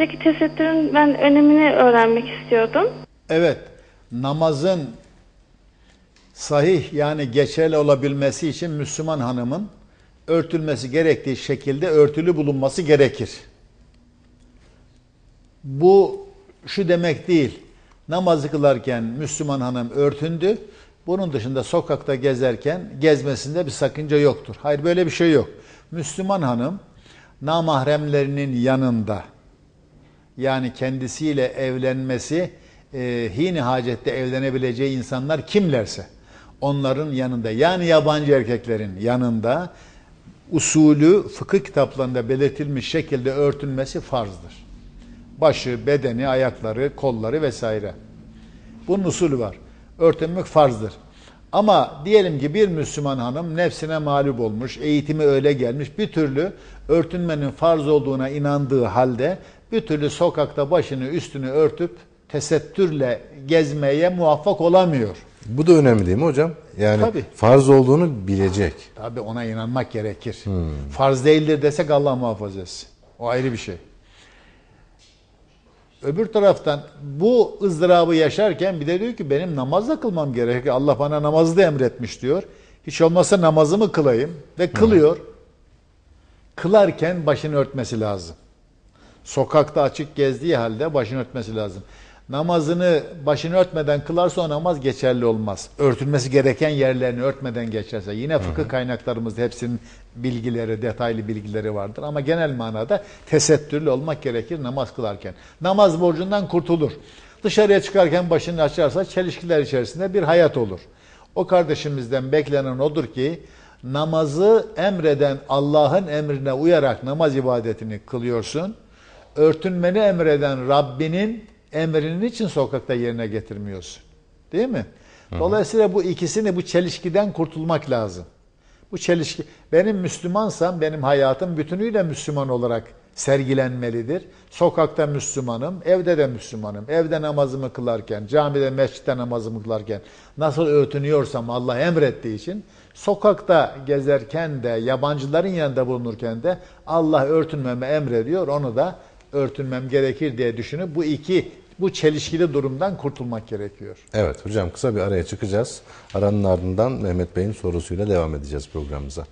namazdaki tesettürün ben önemini öğrenmek istiyordum. Evet, namazın sahih yani geçerli olabilmesi için Müslüman hanımın örtülmesi gerektiği şekilde örtülü bulunması gerekir. Bu şu demek değil. Namazı kılarken Müslüman hanım örtündü. Bunun dışında sokakta gezerken gezmesinde bir sakınca yoktur. Hayır böyle bir şey yok. Müslüman hanım namahremlerinin yanında yani kendisiyle evlenmesi e, hini hacette evlenebileceği insanlar kimlerse onların yanında yani yabancı erkeklerin yanında usulü fıkıh kitaplarında belirtilmiş şekilde örtülmesi farzdır. Başı, bedeni, ayakları, kolları vesaire. Bunun usulü var. Örtünmek farzdır. Ama diyelim ki bir Müslüman hanım nefsine mağlup olmuş, eğitimi öyle gelmiş, bir türlü örtünmenin farz olduğuna inandığı halde bir türlü sokakta başını üstünü örtüp tesettürle gezmeye muvaffak olamıyor. Bu da önemli değil mi hocam? Yani Tabii. farz olduğunu bilecek. Tabi ona inanmak gerekir. Farz değildir desek Allah muhafaza etsin. O ayrı bir şey. Öbür taraftan bu ızdırabı yaşarken bir de diyor ki benim namazla kılmam gerekiyor. Allah bana namazı da emretmiş diyor. Hiç olmazsa namazımı kılayım ve kılıyor. Kılarken başını örtmesi lazım. Sokakta açık gezdiği halde başını örtmesi lazım. Namazını başını örtmeden kılarsa o namaz geçerli olmaz. Örtülmesi gereken yerlerini örtmeden geçerse. Yine fıkıh kaynaklarımızda hepsinin bilgileri, detaylı bilgileri vardır. Ama genel manada tesettürlü olmak gerekir namaz kılarken. Namaz borcundan kurtulur. Dışarıya çıkarken başını açarsa çelişkiler içerisinde bir hayat olur. O kardeşimizden beklenen odur ki namazı emreden Allah'ın emrine uyarak namaz ibadetini kılıyorsun. Örtünmeni emreden Rabbinin emrinin için sokakta yerine getirmiyorsun. Değil mi? Dolayısıyla bu ikisini bu çelişkiden kurtulmak lazım. Bu çelişki benim Müslümansam benim hayatım bütünüyle Müslüman olarak sergilenmelidir. Sokakta Müslümanım, evde de Müslümanım. Evde namazımı kılarken, camide, mescitte namazımı kılarken nasıl örtünüyorsam Allah emrettiği için sokakta gezerken de, yabancıların yanında bulunurken de Allah örtünmemi emrediyor. Onu da örtünmem gerekir diye düşünüp bu iki bu çelişkili durumdan kurtulmak gerekiyor. Evet hocam kısa bir araya çıkacağız. Aranın ardından Mehmet Bey'in sorusuyla devam edeceğiz programımıza.